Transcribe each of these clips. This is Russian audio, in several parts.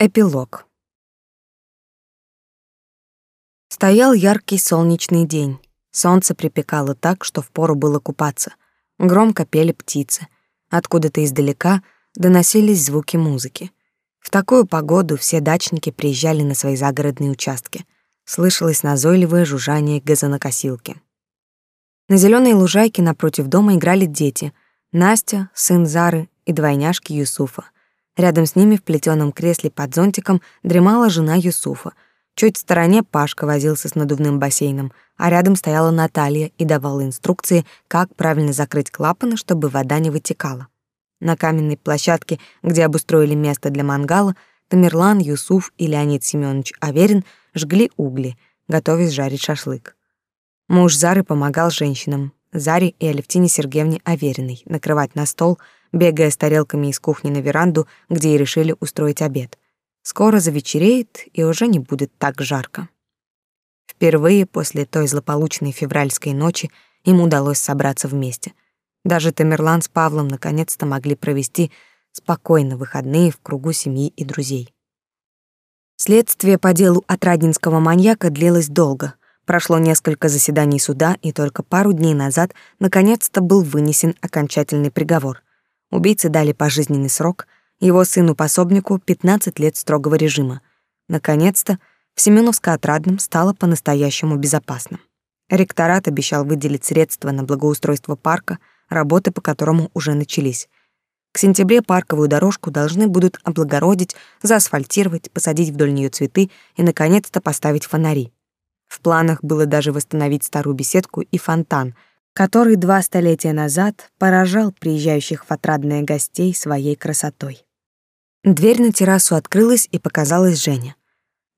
Эпилог. Стоял яркий солнечный день. Солнце припекало так, что впору было купаться. Громко пели птицы. Откуда-то издалека доносились звуки музыки. В такую погоду все дачники приезжали на свои загородные участки. Слышалось назойливое жужжание газонокосилки. На зеленой лужайке напротив дома играли дети. Настя, сын Зары и двойняшки Юсуфа — Рядом с ними в плетеном кресле под зонтиком дремала жена Юсуфа. Чуть в стороне Пашка возился с надувным бассейном, а рядом стояла Наталья и давала инструкции, как правильно закрыть клапаны, чтобы вода не вытекала. На каменной площадке, где обустроили место для мангала, Тамерлан, Юсуф и Леонид Семенович Аверин жгли угли, готовясь жарить шашлык. Муж Зары помогал женщинам, Заре и Алевтине Сергеевне Авериной, накрывать на стол — бегая с тарелками из кухни на веранду, где и решили устроить обед. Скоро завечереет, и уже не будет так жарко. Впервые после той злополучной февральской ночи им удалось собраться вместе. Даже Тамерлан с Павлом наконец-то могли провести спокойно выходные в кругу семьи и друзей. Следствие по делу отрадинского маньяка длилось долго. Прошло несколько заседаний суда, и только пару дней назад наконец-то был вынесен окончательный приговор. Убийце дали пожизненный срок, его сыну-пособнику 15 лет строгого режима. Наконец-то в Семеновско-Отрадном стало по-настоящему безопасно. Ректорат обещал выделить средства на благоустройство парка, работы по которому уже начались. К сентябре парковую дорожку должны будут облагородить, заасфальтировать, посадить вдоль нее цветы и, наконец-то, поставить фонари. В планах было даже восстановить старую беседку и фонтан — который два столетия назад поражал приезжающих в отрадные гостей своей красотой. Дверь на террасу открылась, и показалась Женя.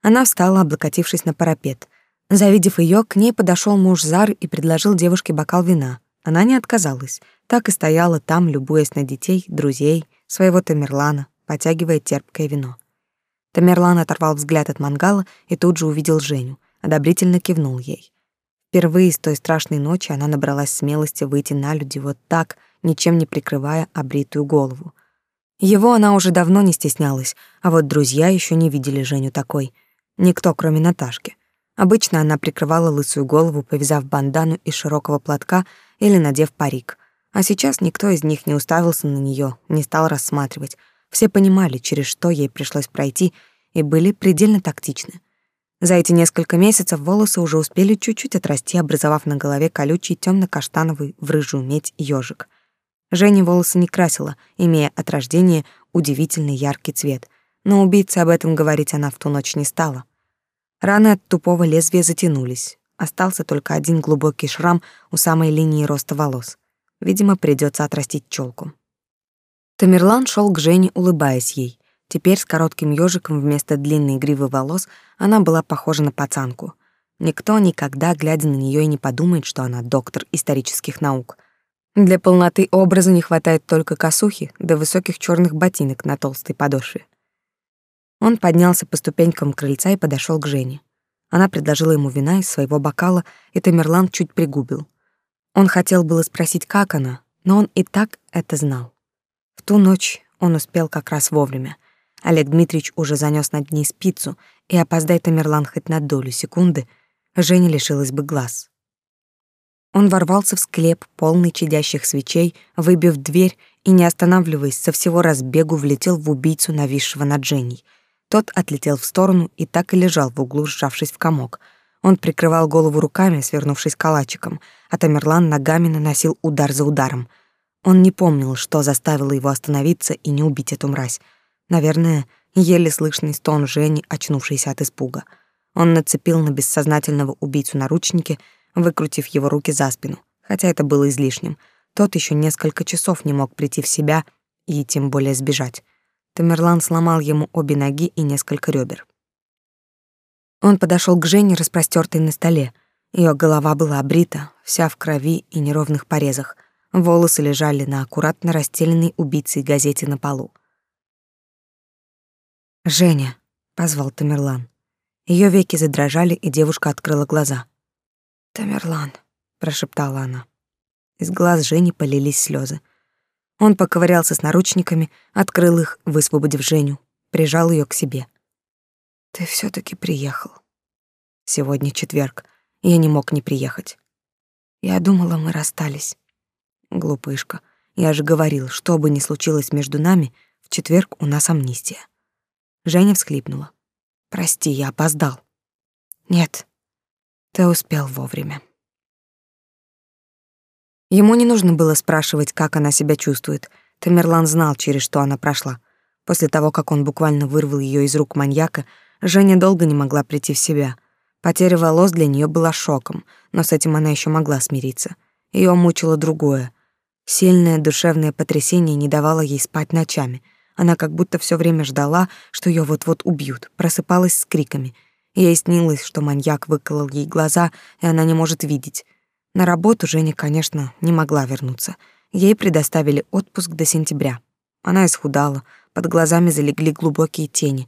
Она встала, облокотившись на парапет. Завидев ее, к ней подошел муж Зары и предложил девушке бокал вина. Она не отказалась, так и стояла там, любуясь на детей, друзей, своего Тамерлана, потягивая терпкое вино. Тамерлан оторвал взгляд от мангала и тут же увидел Женю, одобрительно кивнул ей. Впервые с той страшной ночи она набралась смелости выйти на люди вот так, ничем не прикрывая обритую голову. Его она уже давно не стеснялась, а вот друзья еще не видели Женю такой. Никто, кроме Наташки. Обычно она прикрывала лысую голову, повязав бандану из широкого платка или надев парик. А сейчас никто из них не уставился на нее, не стал рассматривать. Все понимали, через что ей пришлось пройти, и были предельно тактичны. За эти несколько месяцев волосы уже успели чуть-чуть отрасти, образовав на голове колючий темно-каштановый в рыжую медь ёжик. Женя волосы не красила, имея от рождения удивительный яркий цвет, но убийце об этом говорить она в ту ночь не стала. Раны от тупого лезвия затянулись. Остался только один глубокий шрам у самой линии роста волос. Видимо, придется отрастить челку. Тамерлан шел к Жене, улыбаясь ей. Теперь с коротким ёжиком вместо длинной гривы волос она была похожа на пацанку. Никто никогда, глядя на неё, и не подумает, что она доктор исторических наук. Для полноты образа не хватает только косухи да высоких чёрных ботинок на толстой подошве. Он поднялся по ступенькам крыльца и подошёл к Жене. Она предложила ему вина из своего бокала, и Тамерлан чуть пригубил. Он хотел было спросить, как она, но он и так это знал. В ту ночь он успел как раз вовремя — Олег Дмитриевич уже занёс над ней спицу, и опоздай Тамерлан хоть на долю секунды, Женя лишилась бы глаз. Он ворвался в склеп, полный чадящих свечей, выбив дверь и, не останавливаясь, со всего разбегу влетел в убийцу, нависшего над Женей. Тот отлетел в сторону и так и лежал в углу, сжавшись в комок. Он прикрывал голову руками, свернувшись калачиком, а Тамерлан ногами наносил удар за ударом. Он не помнил, что заставило его остановиться и не убить эту мразь. Наверное, еле слышный стон Жени, очнувшийся от испуга. Он нацепил на бессознательного убийцу наручники, выкрутив его руки за спину, хотя это было излишним. Тот еще несколько часов не мог прийти в себя и тем более сбежать. Тамерлан сломал ему обе ноги и несколько ребер. Он подошел к Жене, распростертой на столе. Ее голова была обрита, вся в крови и неровных порезах. Волосы лежали на аккуратно расстеленной убийцей газете на полу. «Женя», — позвал Тамерлан. Ее веки задрожали, и девушка открыла глаза. «Тамерлан», — прошептала она. Из глаз Жени полились слезы. Он поковырялся с наручниками, открыл их, высвободив Женю. прижал ее к себе. Ты все таки приехал. Сегодня четверг, я не мог не приехать. Я думала, мы расстались. Глупышка. Я же говорил, что бы ни случилось между нами, в четверг у нас амнистия. Женя всхлипнула. Прости, я опоздал. Нет. Ты успел вовремя. Ему не нужно было спрашивать, как она себя чувствует. Тамерлан знал, через что она прошла. После того, как он буквально вырвал ее из рук маньяка, Женя долго не могла прийти в себя. Потеря волос для нее была шоком, но с этим она еще могла смириться. Ее мучило другое. Сильное душевное потрясение не давало ей спать ночами. Она как будто все время ждала, что ее вот-вот убьют, просыпалась с криками. Ей снилось, что маньяк выколол ей глаза, и она не может видеть. На работу Женя, конечно, не могла вернуться. Ей предоставили отпуск до сентября. Она исхудала, под глазами залегли глубокие тени.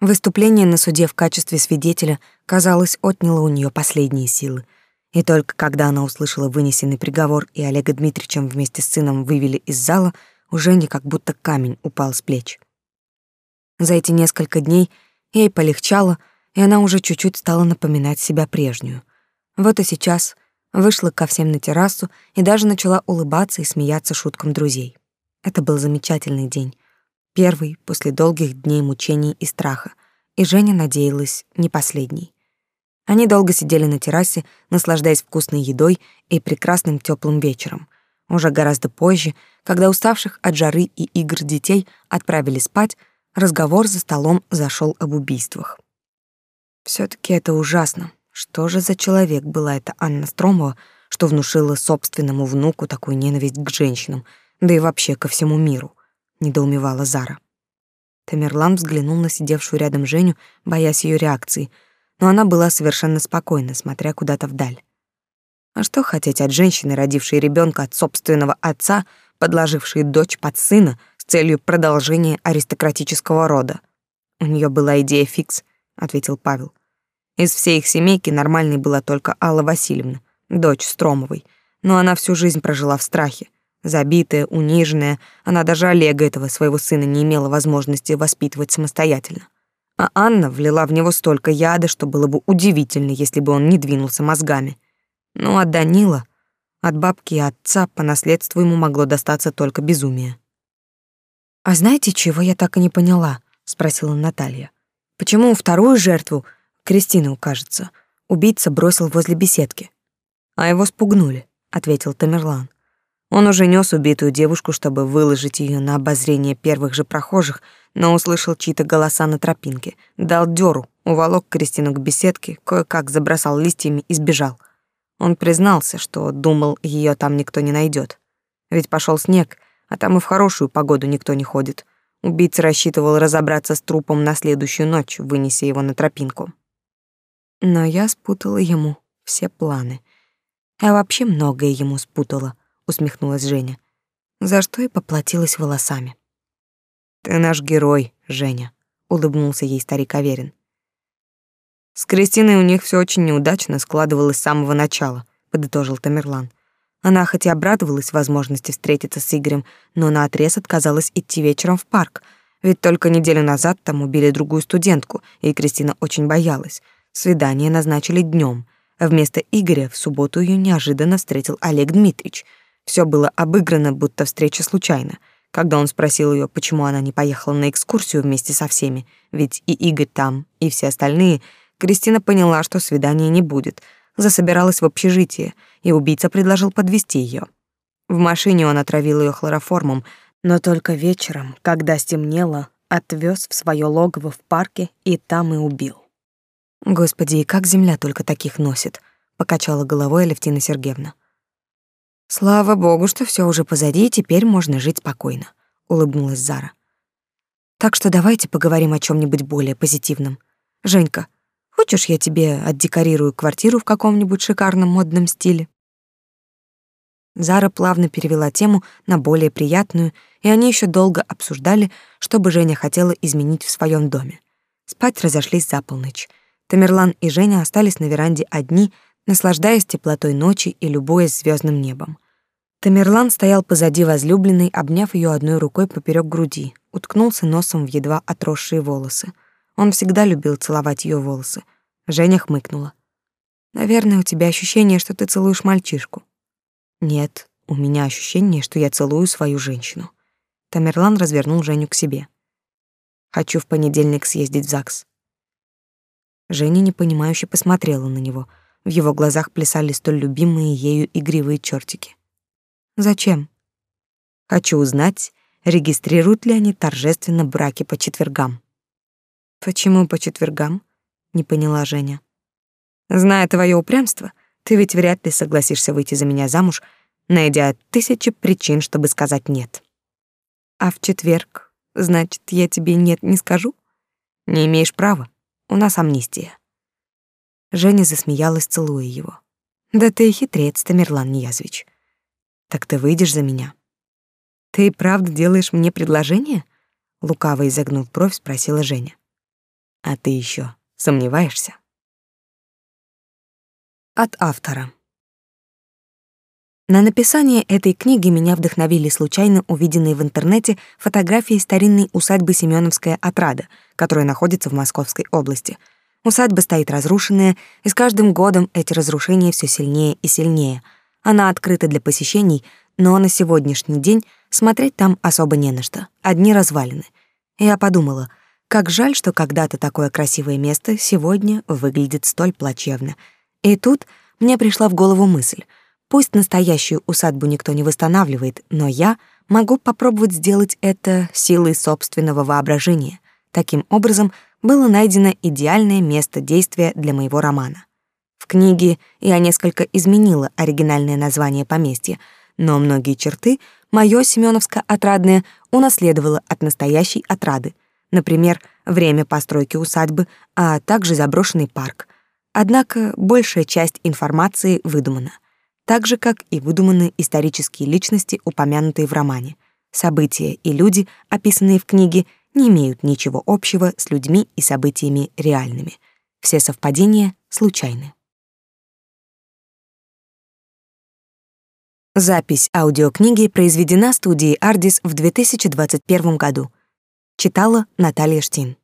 Выступление на суде в качестве свидетеля, казалось, отняло у нее последние силы. И только когда она услышала вынесенный приговор и Олега Дмитриевичем вместе с сыном вывели из зала, у Жени как будто камень упал с плеч. За эти несколько дней ей полегчало, и она уже чуть-чуть стала напоминать себя прежнюю. Вот и сейчас вышла ко всем на террасу и даже начала улыбаться и смеяться шуткам друзей. Это был замечательный день. Первый после долгих дней мучений и страха, и Женя надеялась, не последний. Они долго сидели на террасе, наслаждаясь вкусной едой и прекрасным теплым вечером. Уже гораздо позже, когда уставших от жары и игр детей отправили спать, разговор за столом зашел об убийствах. все таки это ужасно, что же за человек была эта Анна Стромова, что внушила собственному внуку такую ненависть к женщинам, да и вообще ко всему миру, недоумевала Зара. Тамерлан взглянул на сидевшую рядом Женю, боясь ее реакции, но она была совершенно спокойна, смотря куда-то вдаль. А что хотеть от женщины, родившей ребенка от собственного отца, подложившей дочь под сына с целью продолжения аристократического рода? У нее была идея фикс, ответил Павел. Из всей их семейки нормальной была только Алла Васильевна, дочь Стромовой, но она всю жизнь прожила в страхе. Забитая, униженная, она даже Олега этого своего сына не имела возможности воспитывать самостоятельно. А Анна влила в него столько яда, что было бы удивительно, если бы он не двинулся мозгами. Ну а Данила, от бабки и отца по наследству ему могло достаться только безумие. «А знаете, чего я так и не поняла?» — спросила Наталья. «Почему вторую жертву Кристину, кажется. Убийца бросил возле беседки. А его спугнули, ответил Тамерлан. Он уже нес убитую девушку, чтобы выложить ее на обозрение первых же прохожих, но услышал чьи-то голоса на тропинке, дал дёру, уволок Кристину к беседке, кое-как забросал листьями и сбежал. Он признался, что думал, ее там никто не найдет. Ведь пошел снег, а там и в хорошую погоду никто не ходит. Убийца рассчитывал разобраться с трупом на следующую ночь, вынеся его на тропинку. Но я спутала ему все планы. Я вообще многое ему спутала, усмехнулась Женя. За что и поплатилась волосами. Ты наш герой, Женя, улыбнулся ей старик Аверин. С Кристиной у них все очень неудачно складывалось с самого начала, подытожил Тамерлан. Она хоть и обрадовалась возможности встретиться с Игорем, но наотрез отказалась идти вечером в парк, ведь только неделю назад там убили другую студентку, и Кристина очень боялась. Свидание назначили днем. Вместо Игоря в субботу ее неожиданно встретил Олег Дмитрич. Все было обыграно, будто встреча случайна. Когда он спросил ее, почему она не поехала на экскурсию вместе со всеми, ведь и Игорь там, и все остальные, Кристина поняла, что свидания не будет, засобиралась в общежитие, и убийца предложил подвести ее. В машине он отравил ее хлороформом, но только вечером, когда стемнело, отвез в свое логово в парке и там и убил. Господи, и как земля только таких носит, покачала головой Алевтина Сергеевна. Слава богу, что все уже позади, и теперь можно жить спокойно, улыбнулась Зара. Так что давайте поговорим о чем нибудь более позитивном. Женька, хочешь, я тебе отдекорирую квартиру в каком-нибудь шикарном модном стиле? Зара плавно перевела тему на более приятную, и они еще долго обсуждали, что бы Женя хотела изменить в своем доме. Спать разошлись за полночь. Тамерлан и Женя остались на веранде одни, наслаждаясь теплотой ночи и любуясь звездным небом. Тамерлан стоял позади возлюбленной, обняв ее одной рукой поперек груди, уткнулся носом в едва отросшие волосы. Он всегда любил целовать ее волосы. Женя хмыкнула. «Наверное, у тебя ощущение, что ты целуешь мальчишку». «Нет, у меня ощущение, что я целую свою женщину». Тамерлан развернул Женю к себе. «Хочу в понедельник съездить в ЗАГС». Женя непонимающе посмотрела на него. В его глазах плясали столь любимые ею игривые чертики. Зачем? Хочу узнать, регистрируют ли они торжественно браки по четвергам. Почему по четвергам? Не поняла Женя. Зная твое упрямство, ты ведь вряд ли согласишься выйти за меня замуж, найдя тысячи причин, чтобы сказать нет. А в четверг, значит, я тебе нет не скажу? Не имеешь права. У нас амнистия. Женя засмеялась, целуя его. Да ты хитрец, Тамерлан Ниязвич. Так ты выйдешь за меня? Ты и правда делаешь мне предложение? Лукаво изогнув бровь, спросила Женя. А ты еще сомневаешься? От автора. На написание этой книги меня вдохновили случайно увиденные в интернете фотографии старинной усадьбы Семеновская отрада, которая находится в Московской области. Усадьба стоит разрушенная, и с каждым годом эти разрушения все сильнее и сильнее — она открыта для посещений, но на сегодняшний день смотреть там особо не на что. Одни развалины. Я подумала, как жаль, что когда-то такое красивое место сегодня выглядит столь плачевно. И тут мне пришла в голову мысль. Пусть настоящую усадьбу никто не восстанавливает, но я могу попробовать сделать это силой собственного воображения. Таким образом, было найдено идеальное место действия для моего романа. В книге я несколько изменила оригинальное название поместья, но многие черты моё Семёновско-отрадное унаследовало от настоящей отрады. Например, время постройки усадьбы, а также заброшенный парк. Однако большая часть информации выдумана, так же как и выдуманы исторические личности, упомянутые в романе. События и люди, описанные в книге, не имеют ничего общего с людьми и событиями реальными. Все совпадения случайны. Запись аудиокниги произведена студией Ardis в 2021 году. Читала Наталья Штин.